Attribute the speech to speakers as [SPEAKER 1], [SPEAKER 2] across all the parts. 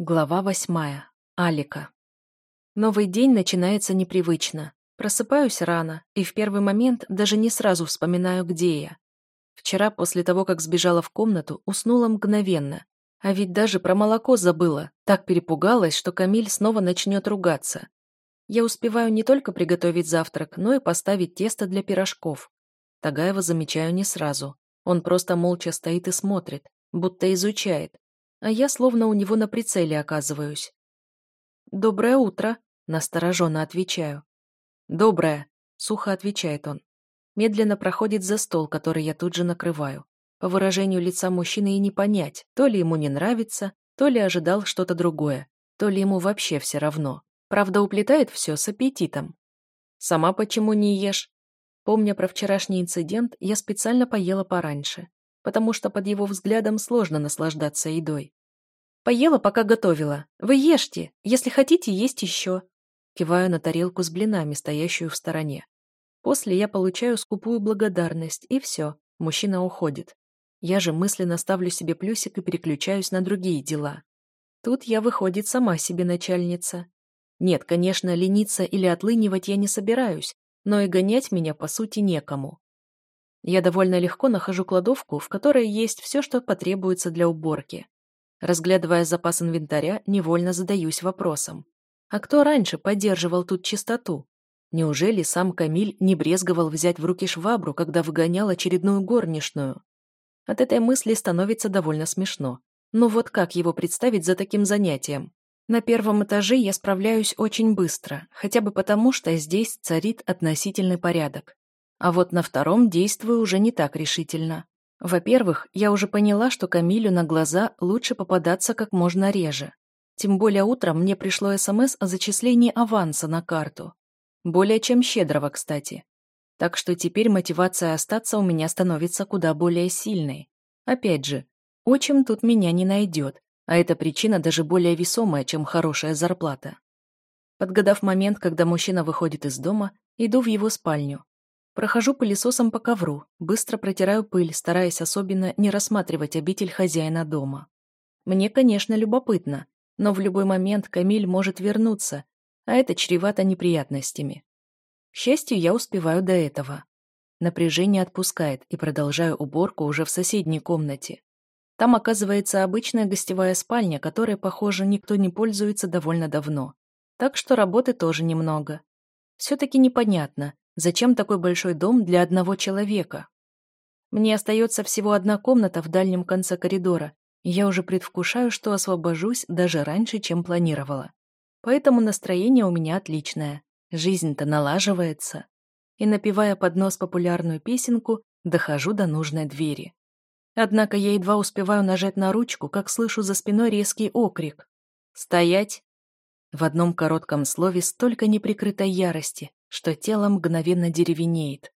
[SPEAKER 1] Глава восьмая. Алика. Новый день начинается непривычно. Просыпаюсь рано, и в первый момент даже не сразу вспоминаю, где я. Вчера, после того, как сбежала в комнату, уснула мгновенно. А ведь даже про молоко забыла, так перепугалась, что Камиль снова начнет ругаться. Я успеваю не только приготовить завтрак, но и поставить тесто для пирожков. Тагаева замечаю не сразу. Он просто молча стоит и смотрит, будто изучает, а я словно у него на прицеле оказываюсь. «Доброе утро», — настороженно отвечаю. «Доброе», — сухо отвечает он. Медленно проходит за стол, который я тут же накрываю. По выражению лица мужчины и не понять, то ли ему не нравится, то ли ожидал что-то другое, то ли ему вообще все равно. Правда, уплетает все с аппетитом. «Сама почему не ешь?» Помня про вчерашний инцидент, я специально поела пораньше потому что под его взглядом сложно наслаждаться едой. «Поела, пока готовила. Вы ешьте. Если хотите, есть еще». Киваю на тарелку с блинами, стоящую в стороне. После я получаю скупую благодарность, и все, мужчина уходит. Я же мысленно ставлю себе плюсик и переключаюсь на другие дела. Тут я, выходит, сама себе начальница. Нет, конечно, лениться или отлынивать я не собираюсь, но и гонять меня, по сути, некому. Я довольно легко нахожу кладовку, в которой есть все, что потребуется для уборки. Разглядывая запас инвентаря, невольно задаюсь вопросом. А кто раньше поддерживал тут чистоту? Неужели сам Камиль не брезговал взять в руки швабру, когда выгонял очередную горничную? От этой мысли становится довольно смешно. Но вот как его представить за таким занятием? На первом этаже я справляюсь очень быстро, хотя бы потому, что здесь царит относительный порядок. А вот на втором действую уже не так решительно. Во-первых, я уже поняла, что Камилю на глаза лучше попадаться как можно реже. Тем более утром мне пришло СМС о зачислении аванса на карту. Более чем щедрого, кстати. Так что теперь мотивация остаться у меня становится куда более сильной. Опять же, отчим тут меня не найдет, а эта причина даже более весомая, чем хорошая зарплата. Подгадав момент, когда мужчина выходит из дома, иду в его спальню, Прохожу пылесосом по ковру, быстро протираю пыль, стараясь особенно не рассматривать обитель хозяина дома. Мне, конечно, любопытно, но в любой момент Камиль может вернуться, а это чревато неприятностями. К счастью, я успеваю до этого. Напряжение отпускает и продолжаю уборку уже в соседней комнате. Там оказывается обычная гостевая спальня, которой, похоже, никто не пользуется довольно давно. Так что работы тоже немного. Все-таки непонятно, Зачем такой большой дом для одного человека? Мне остается всего одна комната в дальнем конце коридора, и я уже предвкушаю, что освобожусь даже раньше, чем планировала. Поэтому настроение у меня отличное. Жизнь-то налаживается. И, напевая под нос популярную песенку, дохожу до нужной двери. Однако я едва успеваю нажать на ручку, как слышу за спиной резкий окрик. «Стоять!» В одном коротком слове столько неприкрытой ярости, что тело мгновенно деревенеет.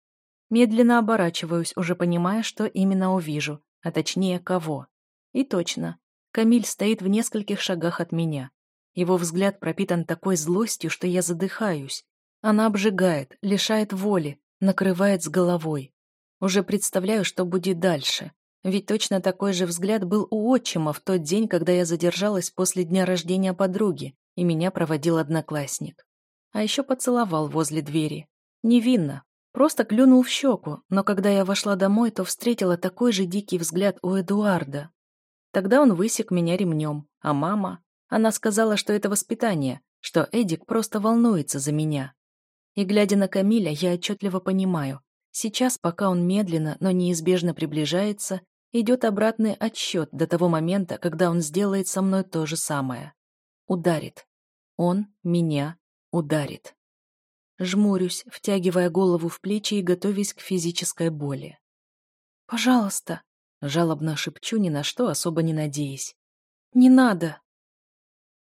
[SPEAKER 1] Медленно оборачиваюсь, уже понимая, что именно увижу, а точнее кого. И точно, Камиль стоит в нескольких шагах от меня. Его взгляд пропитан такой злостью, что я задыхаюсь. Она обжигает, лишает воли, накрывает с головой. Уже представляю, что будет дальше. Ведь точно такой же взгляд был у отчима в тот день, когда я задержалась после дня рождения подруги, и меня проводил одноклассник. А еще поцеловал возле двери. Невинно. Просто клюнул в щеку, но когда я вошла домой, то встретила такой же дикий взгляд у Эдуарда. Тогда он высек меня ремнем, а мама... Она сказала, что это воспитание, что Эдик просто волнуется за меня. И глядя на Камиля, я отчетливо понимаю, сейчас, пока он медленно, но неизбежно приближается, идет обратный отсчет до того момента, когда он сделает со мной то же самое. Ударит. Он меня Ударит. Жмурюсь, втягивая голову в плечи и готовясь к физической боли. «Пожалуйста», — жалобно шепчу, ни на что особо не надеясь. «Не надо».